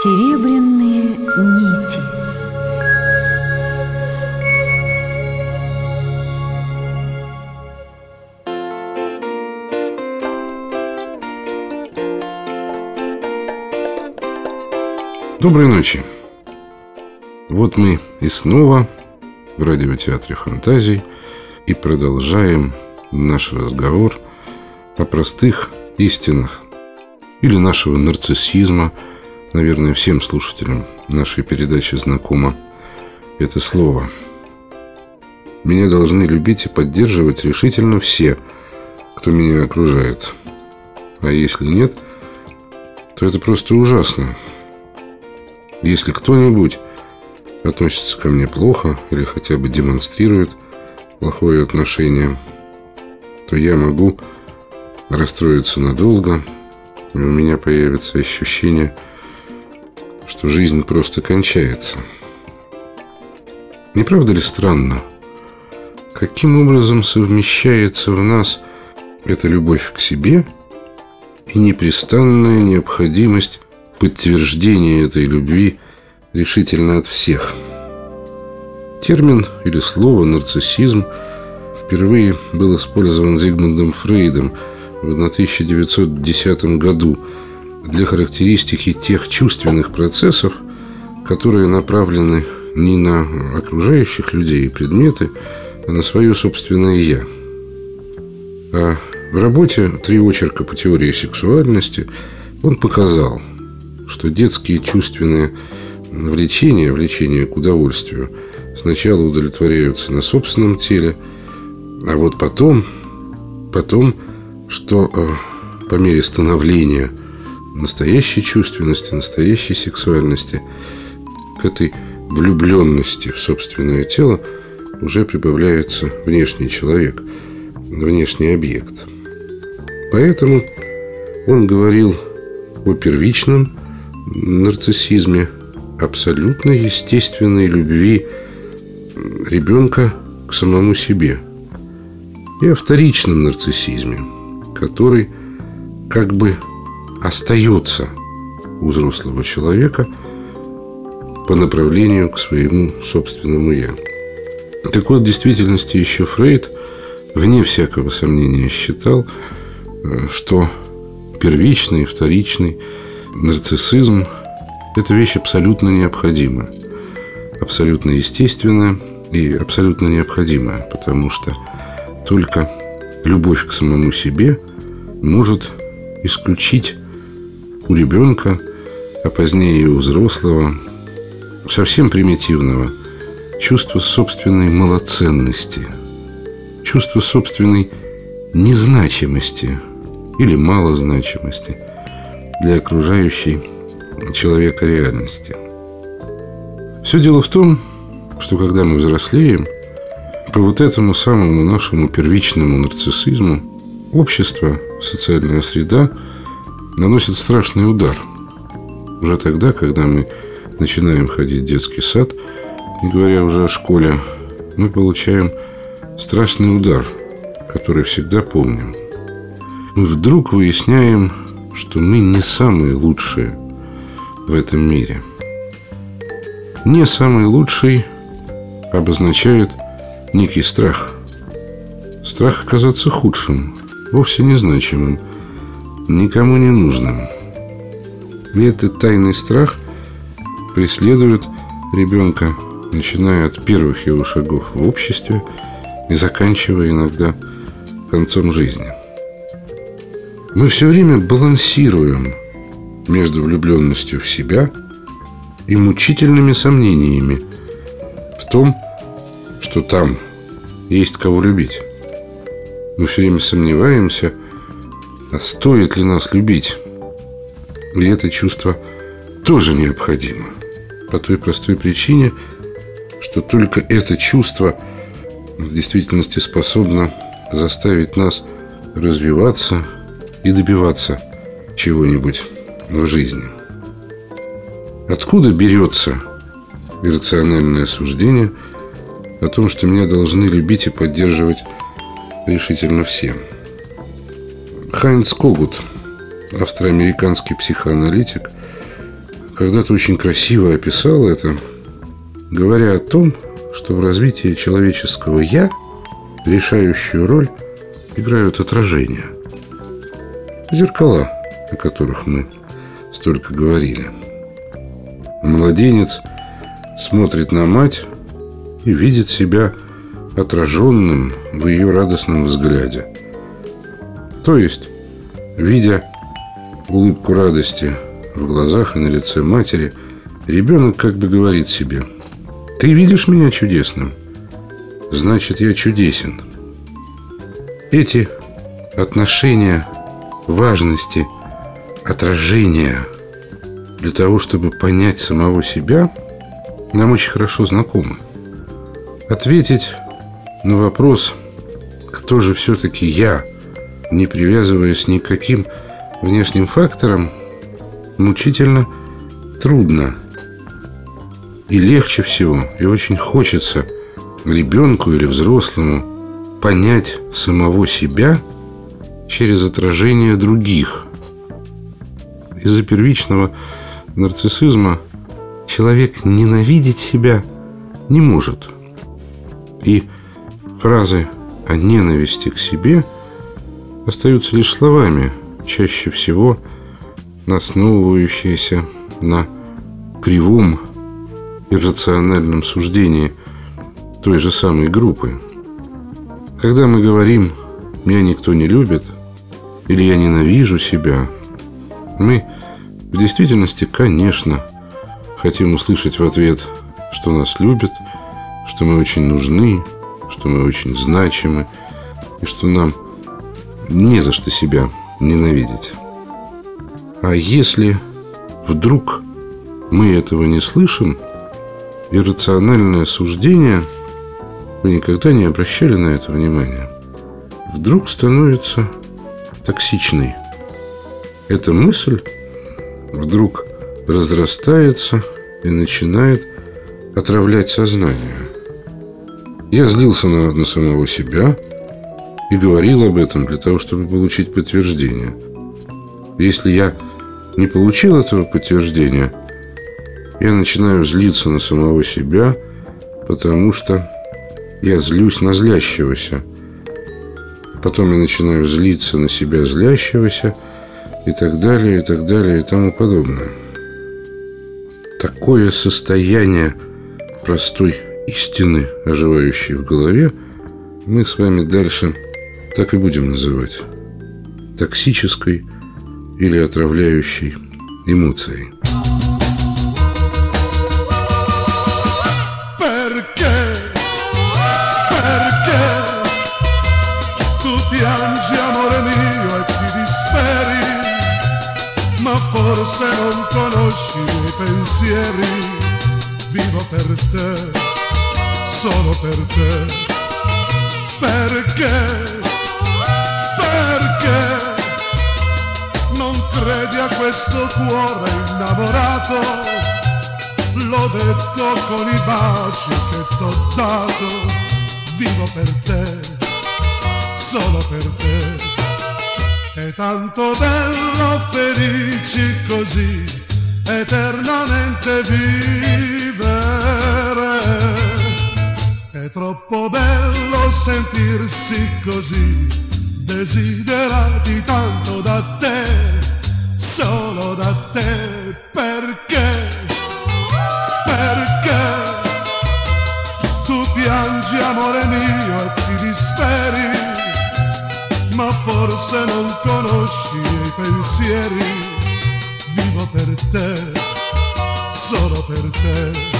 Серебряные нити Доброй ночи. Вот мы и снова в радиотеатре фантазий и продолжаем наш разговор о простых истинах или нашего нарциссизма. Наверное, всем слушателям нашей передачи знакомо это слово. Меня должны любить и поддерживать решительно все, кто меня окружает. А если нет, то это просто ужасно. Если кто-нибудь относится ко мне плохо или хотя бы демонстрирует плохое отношение, то я могу расстроиться надолго, и у меня появится ощущение, что жизнь просто кончается. Не правда ли странно, каким образом совмещается в нас эта любовь к себе и непрестанная необходимость подтверждения этой любви решительно от всех. Термин или слово «нарциссизм» впервые был использован Зигмундом Фрейдом в 1910 году для характеристики тех чувственных процессов, которые направлены не на окружающих людей и предметы, а на свое собственное «я». А в работе «Три очерка по теории сексуальности» он показал – что детские чувственные влечения, влечения к удовольствию сначала удовлетворяются на собственном теле, а вот потом, потом, что э, по мере становления настоящей чувственности, настоящей сексуальности, к этой влюбленности в собственное тело уже прибавляется внешний человек, внешний объект. Поэтому он говорил о первичном нарциссизме, абсолютно естественной любви ребенка к самому себе и о вторичном нарциссизме, который как бы остается у взрослого человека по направлению к своему собственному «я». Так вот, в действительности еще Фрейд, вне всякого сомнения, считал, э, что первичный вторичный – нарциссизм – это вещь абсолютно необходимая, абсолютно естественная и абсолютно необходимая, потому что только любовь к самому себе может исключить у ребенка, а позднее и у взрослого, совсем примитивного, чувство собственной малоценности, чувство собственной незначимости или малозначимости – для окружающей человека реальности. Все дело в том, что когда мы взрослеем, по вот этому самому нашему первичному нарциссизму общество, социальная среда наносит страшный удар. Уже тогда, когда мы начинаем ходить в детский сад, не говоря уже о школе, мы получаем страшный удар, который всегда помним. Мы вдруг выясняем, что мы не самые лучшие в этом мире. Не самый лучший обозначает некий страх. Страх оказаться худшим, вовсе незначимым, никому не нужным. И этот тайный страх преследует ребенка, начиная от первых его шагов в обществе и заканчивая иногда концом жизни. Мы все время балансируем между влюбленностью в себя и мучительными сомнениями в том, что там есть кого любить. Мы все время сомневаемся, стоит ли нас любить. И это чувство тоже необходимо. По той простой причине, что только это чувство в действительности способно заставить нас развиваться, и добиваться чего-нибудь в жизни. Откуда берется иррациональное суждение о том, что меня должны любить и поддерживать решительно все? Хайнц Когут, австроамериканский психоаналитик, когда-то очень красиво описал это, говоря о том, что в развитии человеческого «я» решающую роль играют отражения. Зеркала, о которых мы столько говорили. Младенец смотрит на мать и видит себя отраженным в ее радостном взгляде. То есть, видя улыбку радости в глазах и на лице матери, ребенок как бы говорит себе «Ты видишь меня чудесным? Значит, я чудесен». Эти отношения важности, отражения для того, чтобы понять самого себя, нам очень хорошо знакомы. Ответить на вопрос, кто же все-таки я, не привязываясь ни к каким внешним факторам, мучительно трудно. И легче всего, и очень хочется ребенку или взрослому понять самого себя через отражение других. Из-за первичного нарциссизма человек ненавидеть себя не может. И фразы о ненависти к себе остаются лишь словами, чаще всего основывающиеся на кривом иррациональном суждении той же самой группы. Когда мы говорим «меня никто не любит» или «я ненавижу себя», мы в действительности, конечно, хотим услышать в ответ, что нас любят, что мы очень нужны, что мы очень значимы и что нам не за что себя ненавидеть. А если вдруг мы этого не слышим, иррациональное суждение, вы никогда не обращали на это внимания, вдруг становится токсичной. Эта мысль вдруг разрастается и начинает отравлять сознание. Я злился на, на самого себя и говорил об этом для того, чтобы получить подтверждение. Если я не получил этого подтверждения, я начинаю злиться на самого себя, потому что я злюсь на злящегося. Потом я начинаю злиться на себя злящегося и так далее, и так далее, и тому подобное. Такое состояние простой истины, оживающей в голове, мы с вами дальше так и будем называть. Токсической или отравляющей эмоцией. forse non conosci i miei pensieri, vivo per te, solo per te, perché, credi a questo cuore innamorato, l'ho detto con i baci che t'ho dato, vivo per te, solo per te. È tanto bello felici così, eternamente vivere. È troppo bello sentirsi così, desiderati tanto da te, solo da te, perché? Perché tu piangi amore mio e ti disperi ma forse non conosci i pensieri. Vivo per te, solo per te.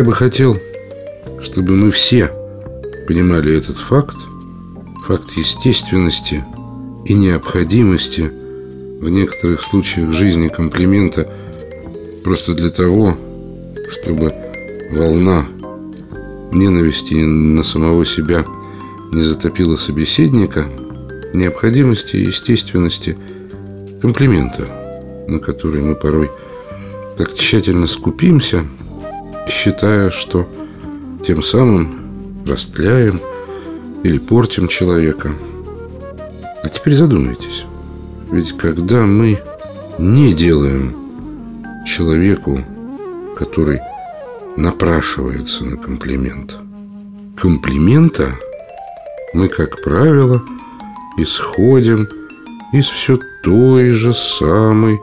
Я бы хотел, чтобы мы все понимали этот факт, факт естественности и необходимости в некоторых случаях жизни комплимента просто для того, чтобы волна ненависти на самого себя не затопила собеседника, необходимости и естественности комплимента, на который мы порой так тщательно скупимся, считая, что тем самым растляем или портим человека. А теперь задумайтесь. Ведь когда мы не делаем человеку, который напрашивается на комплимент, комплимента мы, как правило, исходим из все той же самой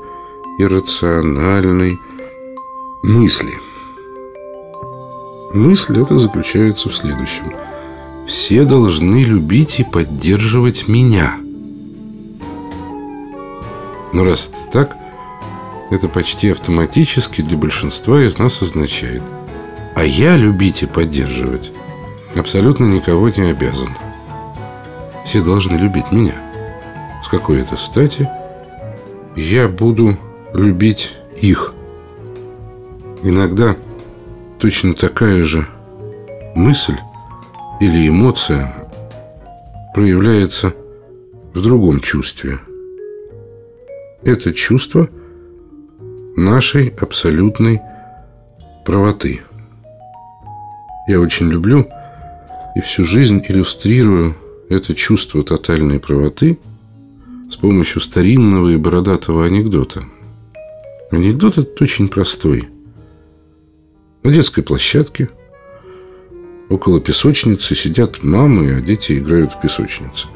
иррациональной мысли. Мысль эта заключается в следующем. Все должны любить и поддерживать меня. Но раз это так, это почти автоматически для большинства из нас означает «А я любить и поддерживать абсолютно никого не обязан». Все должны любить меня. С какой это стати я буду любить их. Иногда точно такая же мысль или эмоция проявляется в другом чувстве. Это чувство нашей абсолютной правоты. Я очень люблю и всю жизнь иллюстрирую это чувство тотальной правоты с помощью старинного и бородатого анекдота. Анекдот этот очень простой. На детской площадке около песочницы сидят мамы, а дети играют в песочнице.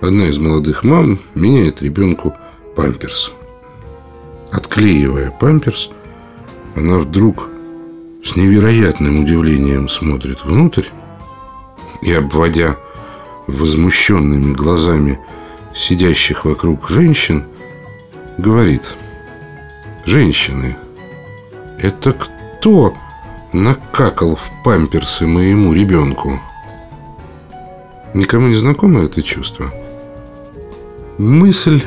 Одна из молодых мам меняет ребенку памперс. Отклеивая памперс, она вдруг с невероятным удивлением смотрит внутрь и, обводя возмущенными глазами сидящих вокруг женщин, говорит «Женщины, это кто накакал в памперсы моему ребенку?» Никому не знакомо это чувство? Мысль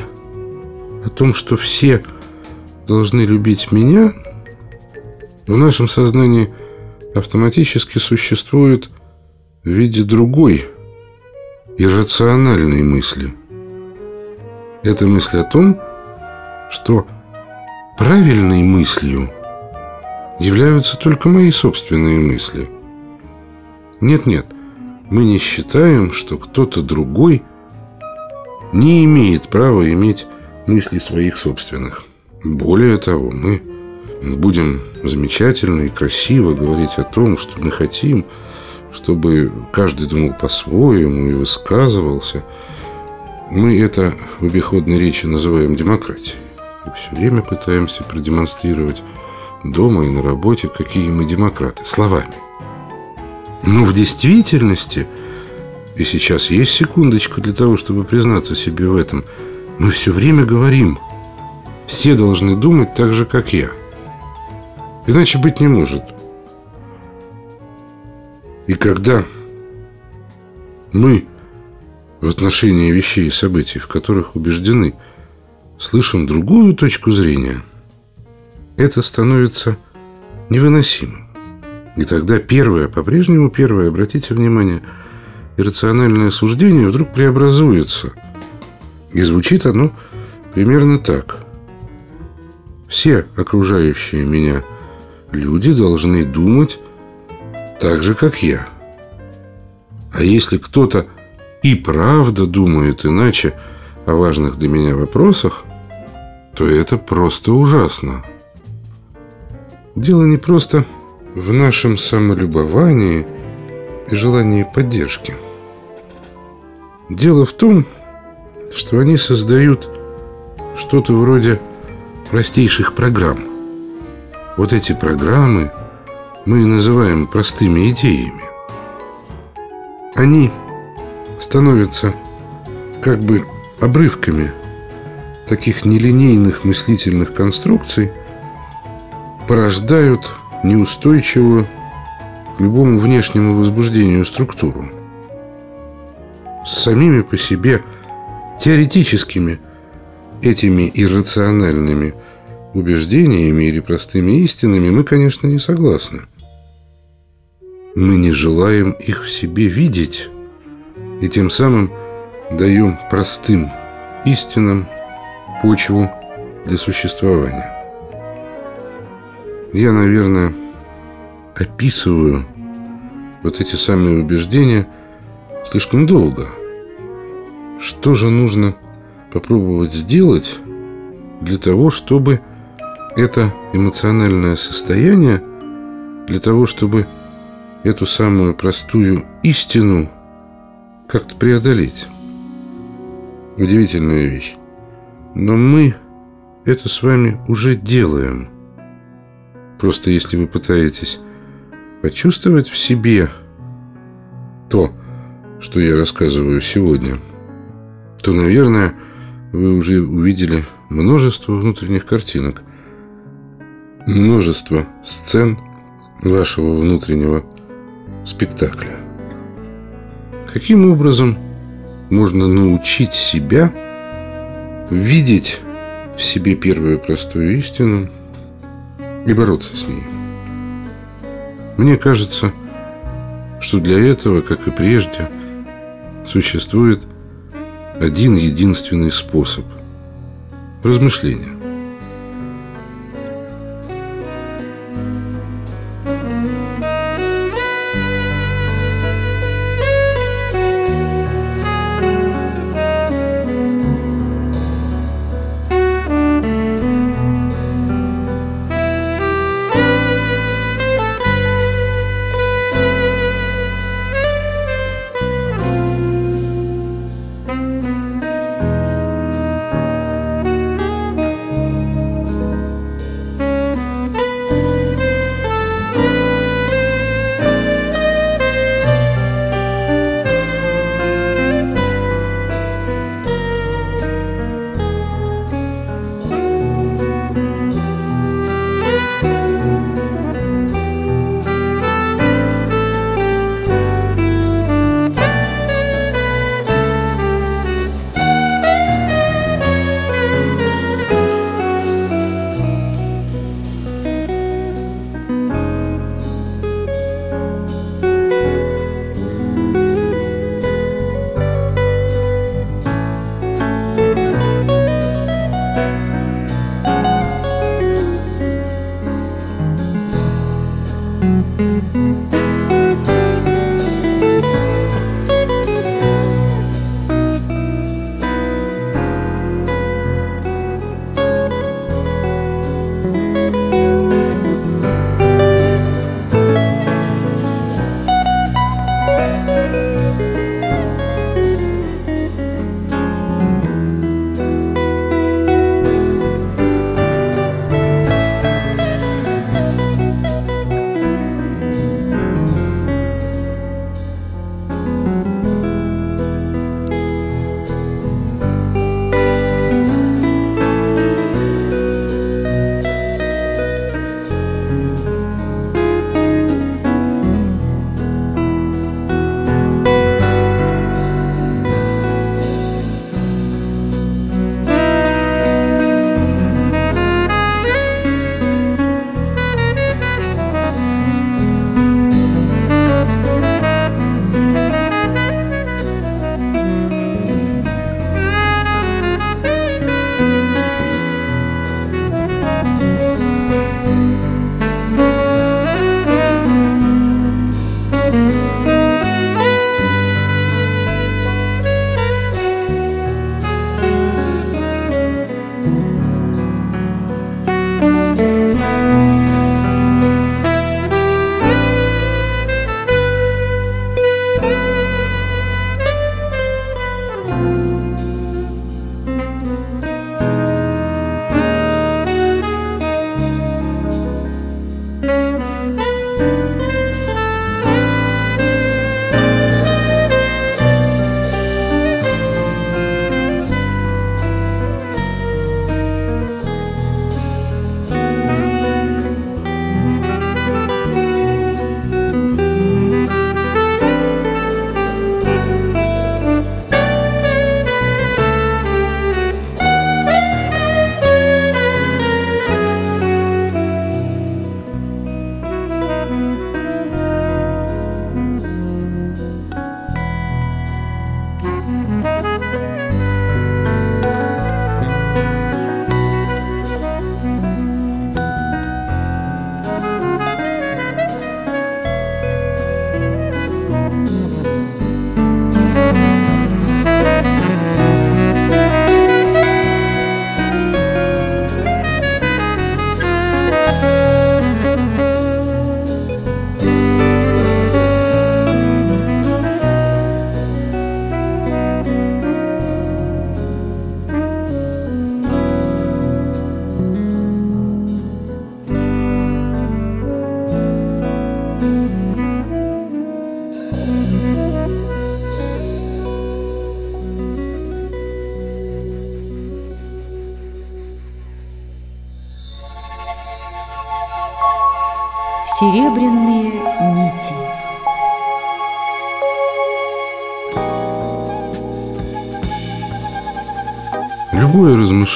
о том, что все должны любить меня, в нашем сознании автоматически существует в виде другой – иррациональной мысли. Это мысль о том, что правильной мыслью являются только мои собственные мысли. Нет-нет, мы не считаем, что кто-то другой не имеет права иметь мысли своих собственных. Более того, мы будем замечательно и красиво говорить о том, что мы хотим – чтобы каждый думал по-своему и высказывался. Мы это в обиходной речи называем демократией. И все время пытаемся продемонстрировать дома и на работе, какие мы демократы, словами. Но в действительности, и сейчас есть секундочка для того, чтобы признаться себе в этом, мы все время говорим, все должны думать так же, как я. Иначе быть не может – и когда мы в отношении вещей и событий, в которых убеждены, слышим другую точку зрения, это становится невыносимым. И тогда первое, по-прежнему первое, обратите внимание, иррациональное суждение вдруг преобразуется. И звучит оно примерно так. Все окружающие меня люди должны думать так же, как я. А если кто-то и правда думает иначе о важных для меня вопросах, то это просто ужасно. Дело не просто в нашем самолюбовании и желании поддержки. Дело в том, что они создают что-то вроде простейших программ. Вот эти программы – мы называем простыми идеями. Они становятся как бы обрывками таких нелинейных мыслительных конструкций, порождают неустойчивую к любому внешнему возбуждению структуру. С самими по себе теоретическими этими иррациональными убеждениями или простыми истинами мы, конечно, не согласны. Мы не желаем их в себе видеть и тем самым даем простым истинам почву для существования. Я, наверное, описываю вот эти самые убеждения слишком долго. Что же нужно попробовать сделать для того, чтобы это эмоциональное состояние, для того, чтобы эту самую простую истину как-то преодолеть? Удивительная вещь. Но мы это с вами уже делаем. Просто если вы пытаетесь почувствовать в себе то, что я рассказываю сегодня, то, наверное, вы уже увидели множество внутренних картинок, множество сцен вашего внутреннего спектакля. Каким образом можно научить себя видеть в себе первую простую истину и бороться с ней? Мне кажется, что для этого, как и прежде, существует один единственный способ – размышления.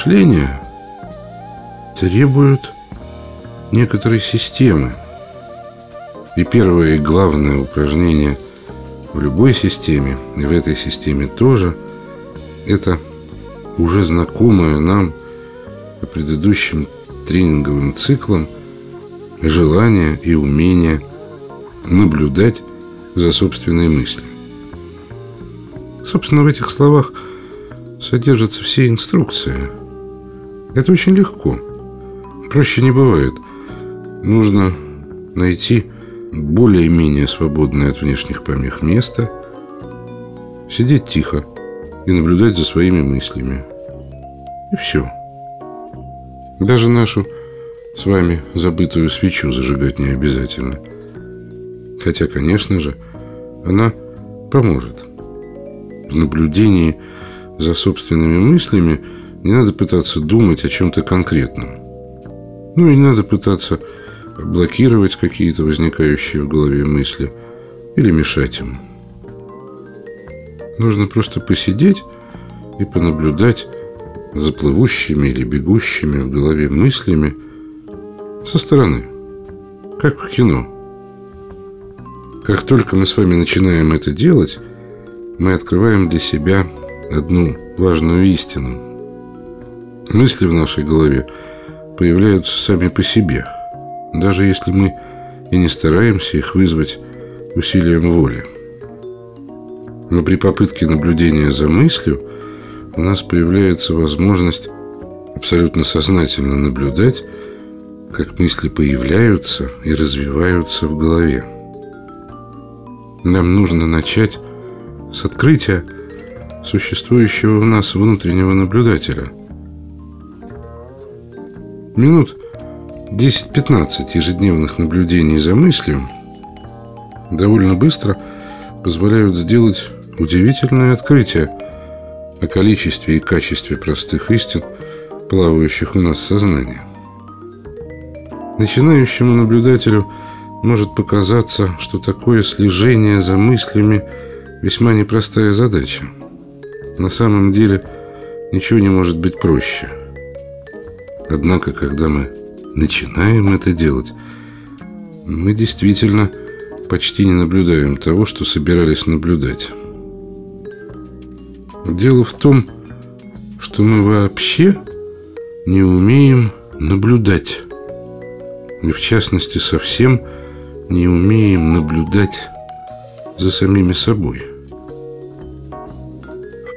Любое размышление требует некоторой системы. И первое и главное упражнение в любой системе, и в этой системе тоже, это уже знакомое нам по предыдущим тренинговым циклам желание и умение наблюдать за собственной мыслью. Собственно, в этих словах содержатся все инструкции. Это очень легко. Проще не бывает. Нужно найти более-менее свободное от внешних помех место, сидеть тихо и наблюдать за своими мыслями. И все. Даже нашу с вами забытую свечу зажигать не обязательно. Хотя, конечно же, она поможет. В наблюдении за собственными мыслями не надо пытаться думать о чем-то конкретном. Ну и не надо пытаться блокировать какие-то возникающие в голове мысли или мешать им. Нужно просто посидеть и понаблюдать за плывущими или бегущими в голове мыслями со стороны, как в кино. Как только мы с вами начинаем это делать, мы открываем для себя одну важную истину. Мысли в нашей голове появляются сами по себе, даже если мы и не стараемся их вызвать усилием воли. Но при попытке наблюдения за мыслью у нас появляется возможность абсолютно сознательно наблюдать, как мысли появляются и развиваются в голове. Нам нужно начать с открытия существующего в нас внутреннего наблюдателя. Минут 10-15 ежедневных наблюдений за мыслью довольно быстро позволяют сделать удивительное открытие о количестве и качестве простых истин, плавающих у нас в сознании. Начинающему наблюдателю может показаться, что такое слежение за мыслями весьма непростая задача – на самом деле ничего не может быть проще. Однако, когда мы начинаем это делать, мы действительно почти не наблюдаем того, что собирались наблюдать. Дело в том, что мы вообще не умеем наблюдать. И в частности совсем не умеем наблюдать за самими собой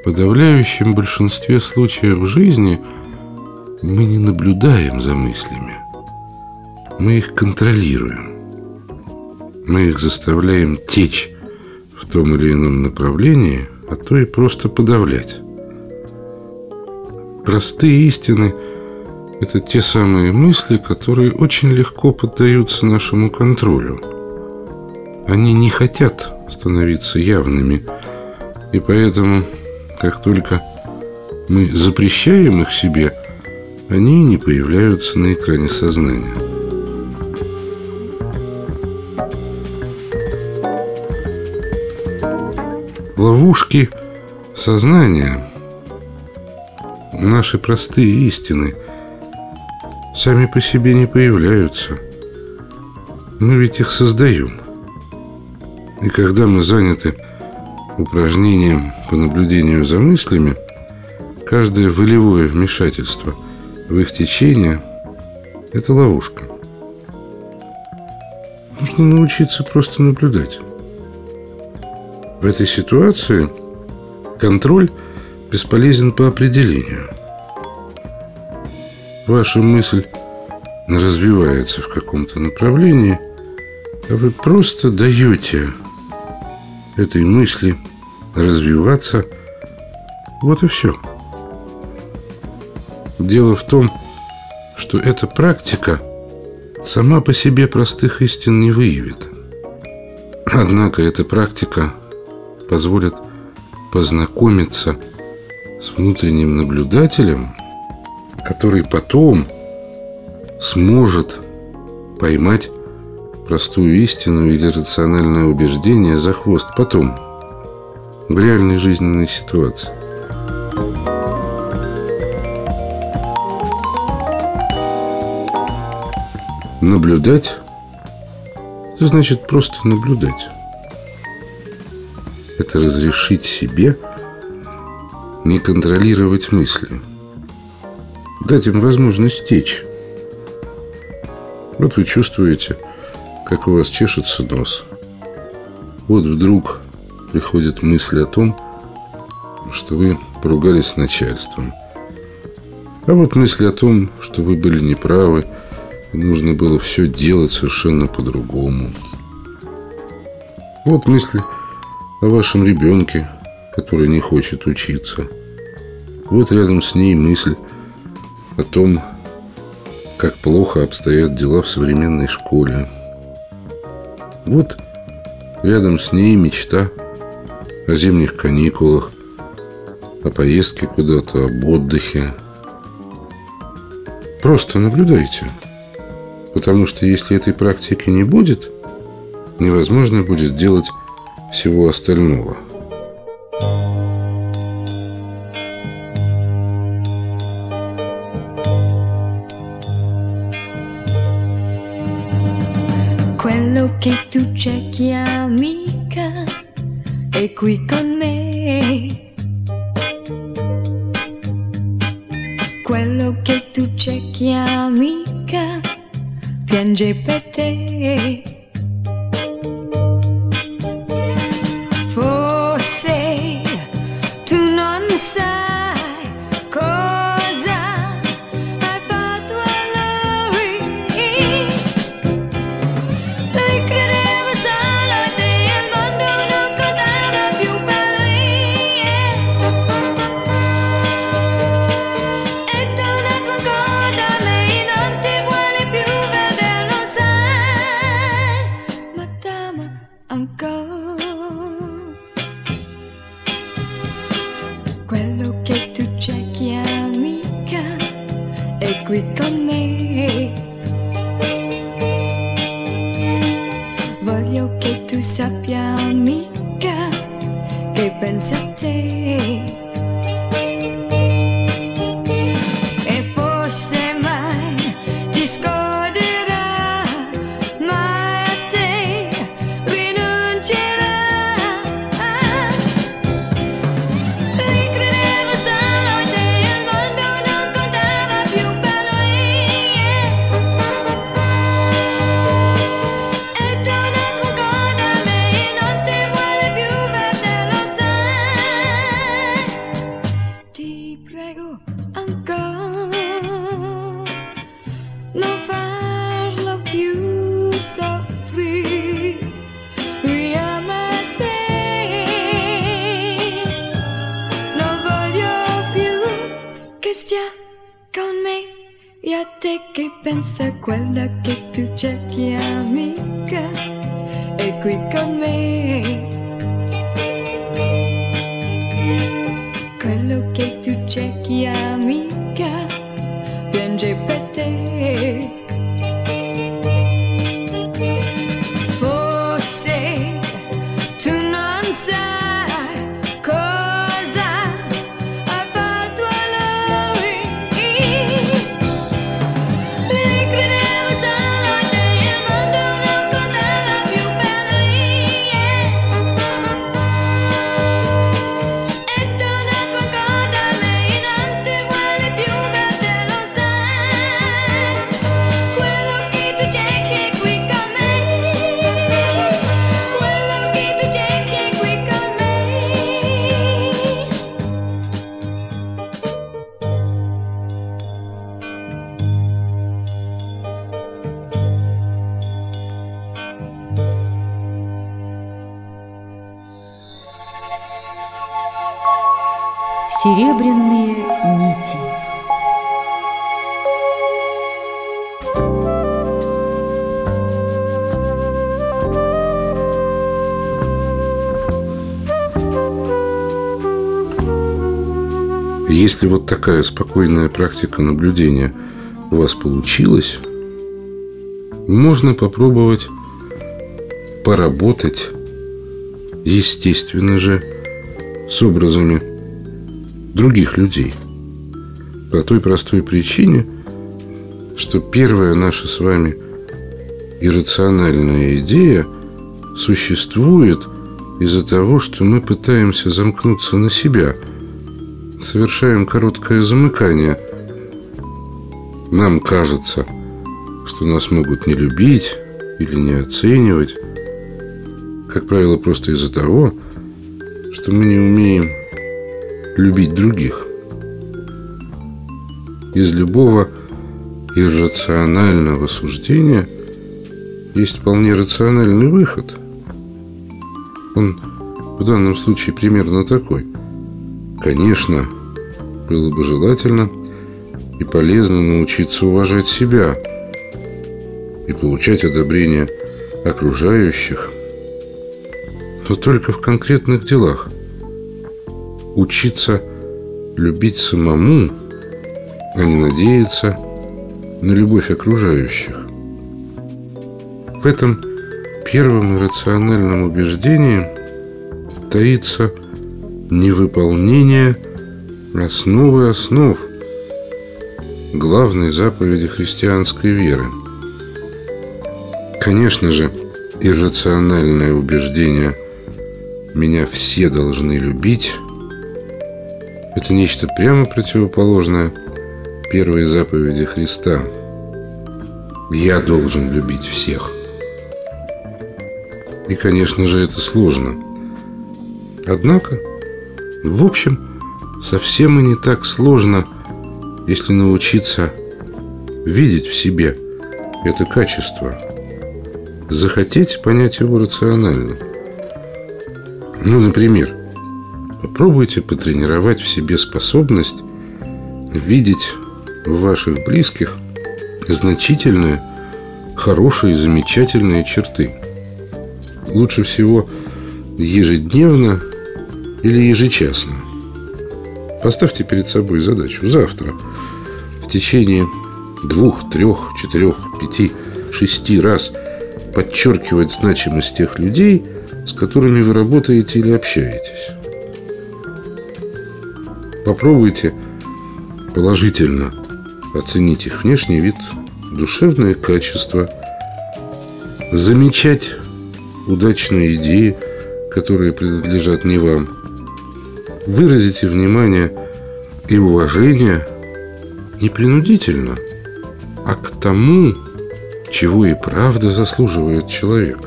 подавляющем большинстве случаев в жизни мы не наблюдаем за мыслями. Мы их контролируем. Мы их заставляем течь в том или ином направлении, а то и просто подавлять. Простые истины – это те самые мысли, которые очень легко поддаются нашему контролю. Они не хотят становиться явными, и поэтому как только мы запрещаем их себе, они не появляются на экране сознания. Ловушки сознания, наши простые истины, сами по себе не появляются. Мы ведь их создаем. И когда мы заняты упражнением по наблюдению за мыслями, каждое волевое вмешательство в их течение – это ловушка. Нужно научиться просто наблюдать. В этой ситуации контроль бесполезен по определению. Ваша мысль развивается в каком-то направлении, а вы просто даете этой мысли развиваться. Вот и все. Дело в том, что эта практика сама по себе простых истин не выявит. Однако эта практика позволит познакомиться с внутренним наблюдателем, который потом сможет поймать простую истину или рациональное убеждение за хвост потом, в реальной жизненной ситуации. Наблюдать – значит просто наблюдать. Это разрешить себе не контролировать мысли. Дать им возможность течь. Вот вы чувствуете, как у вас чешется нос. Вот вдруг приходит мысль о том, что вы поругались с начальством. А вот мысль о том, что вы были неправы – Нужно было все делать совершенно по-другому. Вот мысли о вашем ребенке, который не хочет учиться. Вот рядом с ней мысль о том, как плохо обстоят дела в современной школе. Вот рядом с ней мечта о зимних каникулах, о поездке куда-то, об отдыхе. Просто наблюдайте. Потому что если этой практики не будет, невозможно будет делать всего остального – вот такая спокойная практика наблюдения у вас получилась, можно попробовать поработать, естественно же, с образами других людей. По той простой причине, что первая наша с вами иррациональная идея существует из-за того, что мы пытаемся замкнуться на себя – совершаем короткое замыкание. Нам кажется, что нас могут не любить или не оценивать, как правило, просто из-за того, что мы не умеем любить других. Из любого иррационального суждения есть вполне рациональный выход. Он в данном случае примерно такой. Конечно, было бы желательно и полезно научиться уважать себя и получать одобрение окружающих, но только в конкретных делах – учиться любить самому, а не надеяться на любовь окружающих. В этом первом иррациональном убеждении таится невыполнение основы основ главной заповеди христианской веры. Конечно же, иррациональное убеждение «меня все должны любить» Это нечто прямо противоположное первой заповеди Христа. Я должен любить всех. И, конечно же, это сложно. Однако, в общем, совсем и не так сложно, если научиться видеть в себе это качество, захотеть понять его рационально. Ну, например, Попробуйте потренировать в себе способность видеть в ваших близких значительные, хорошие, замечательные черты. Лучше всего ежедневно или ежечасно. Поставьте перед собой задачу завтра в течение двух, трех, четырех, пяти, шести раз подчеркивать значимость тех людей, с которыми вы работаете или общаетесь. Попробуйте положительно оценить их внешний вид, душевные качества, замечать удачные идеи, которые принадлежат не вам. Выразите внимание и уважение не принудительно, а к тому, чего и правда заслуживает человек.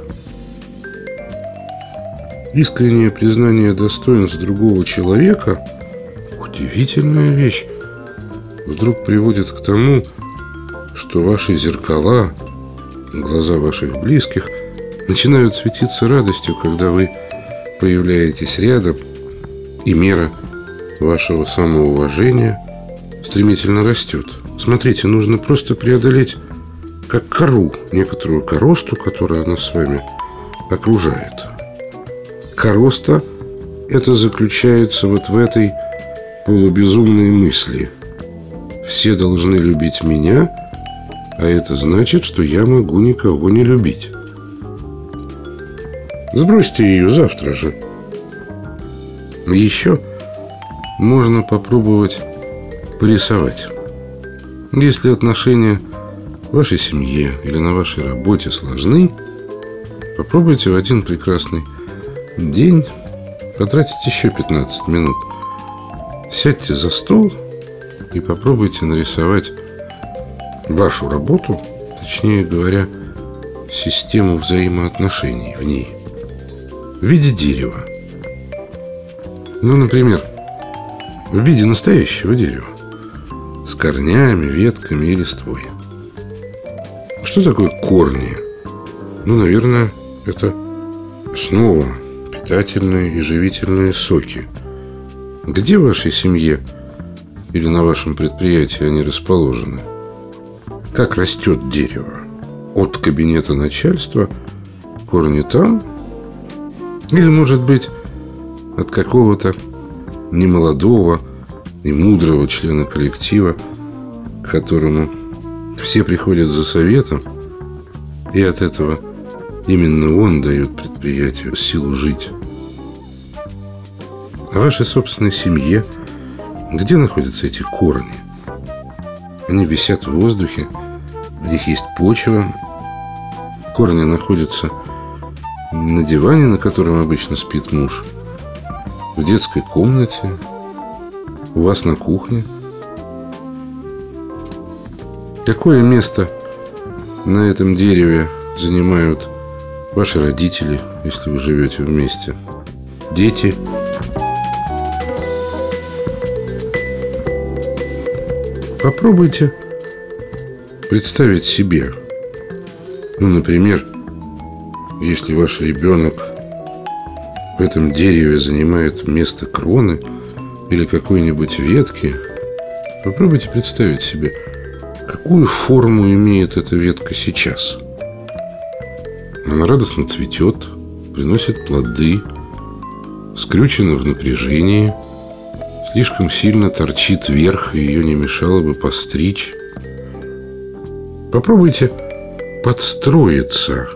Искреннее признание достоинств другого человека – удивительная вещь вдруг приводит к тому, что ваши зеркала, глаза ваших близких, начинают светиться радостью, когда вы появляетесь рядом, и мера вашего самоуважения стремительно растет. Смотрите, нужно просто преодолеть как кору, некоторую коросту, которая нас с вами окружает. Короста это заключается вот в этой полубезумные мысли. Все должны любить меня, а это значит, что я могу никого не любить. Сбросьте ее завтра же. Еще можно попробовать порисовать. Если отношения в вашей семье или на вашей работе сложны, попробуйте в один прекрасный день потратить еще 15 минут – Сядьте за стол и попробуйте нарисовать вашу работу, точнее говоря, систему взаимоотношений в ней в виде дерева. Ну, например, в виде настоящего дерева с корнями, ветками и листвой. Что такое корни? Ну, наверное, это снова питательные и живительные соки – где в вашей семье или на вашем предприятии они расположены? Как растет дерево? От кабинета начальства корни там? Или, может быть, от какого-то немолодого и мудрого члена коллектива, к которому все приходят за советом, и от этого Именно он дает предприятию силу жить. А вашей собственной семье где находятся эти корни? Они висят в воздухе, в них есть почва. Корни находятся на диване, на котором обычно спит муж, в детской комнате, у вас на кухне. Какое место на этом дереве занимают ваши родители, если вы живете вместе, дети. Попробуйте представить себе, ну, например, если ваш ребенок в этом дереве занимает место кроны или какой-нибудь ветки, попробуйте представить себе, какую форму имеет эта ветка сейчас – она радостно цветет, приносит плоды, скрючена в напряжении, слишком сильно торчит вверх, и ее не мешало бы постричь. Попробуйте подстроиться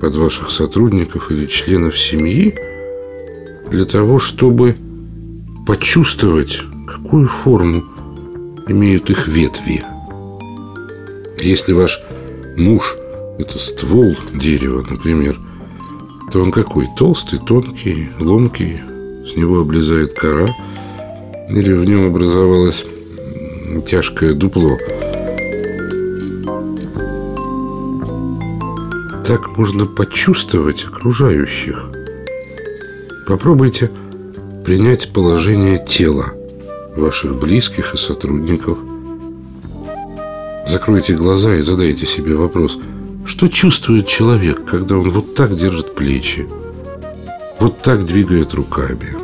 под ваших сотрудников или членов семьи для того, чтобы почувствовать, какую форму имеют их ветви. Если ваш муж – это ствол дерева, например, то он какой? Толстый, тонкий, ломкий, с него облезает кора, или в нем образовалось тяжкое дупло. Так можно почувствовать окружающих. Попробуйте принять положение тела ваших близких и сотрудников. Закройте глаза и задайте себе вопрос – что чувствует человек, когда он вот так держит плечи, вот так двигает руками,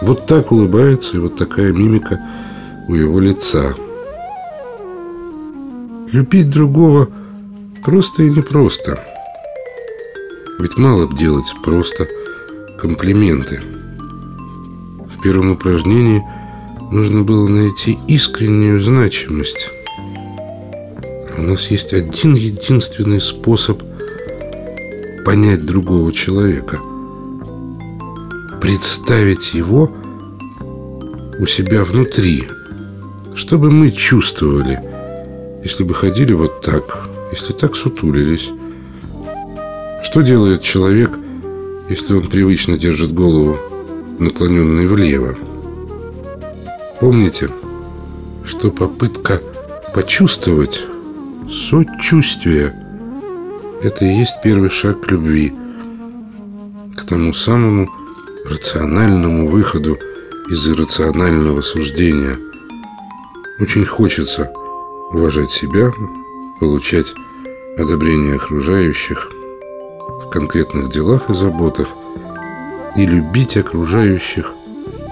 вот так улыбается, и вот такая мимика у его лица. Любить другого просто и непросто. Ведь мало б делать просто комплименты. В первом упражнении нужно было найти искреннюю значимость – у нас есть один единственный способ понять другого человека. Представить его у себя внутри. Что бы мы чувствовали, если бы ходили вот так, если так сутулились? Что делает человек, если он привычно держит голову наклоненной влево? Помните, что попытка почувствовать Сочувствие – это и есть первый шаг к любви, к тому самому рациональному выходу из иррационального суждения. Очень хочется уважать себя, получать одобрение окружающих в конкретных делах и заботах и любить окружающих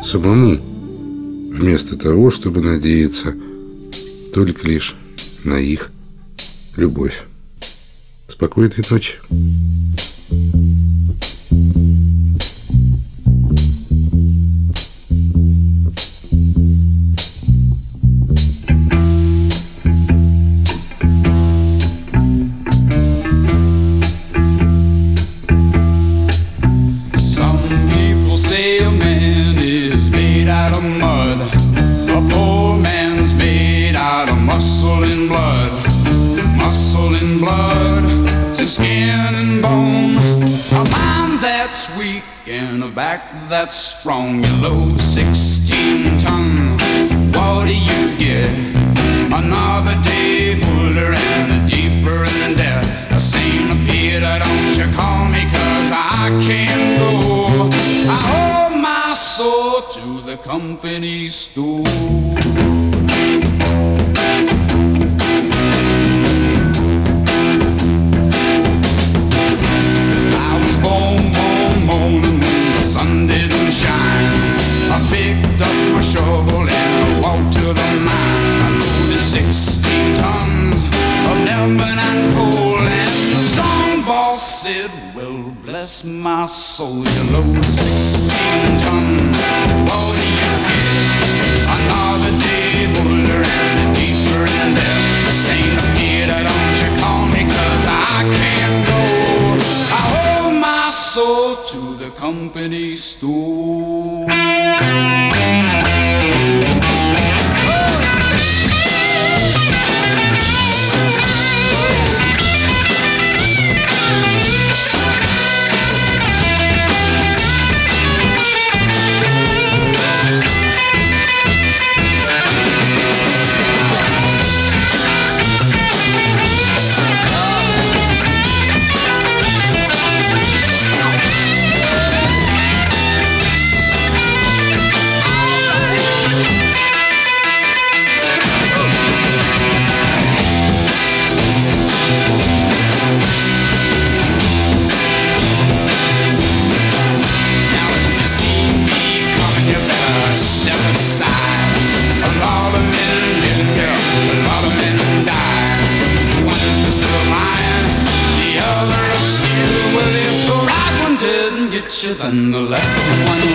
самому, вместо того, чтобы надеяться только лишь на их любовь. Спокойной ночи. some and the left one.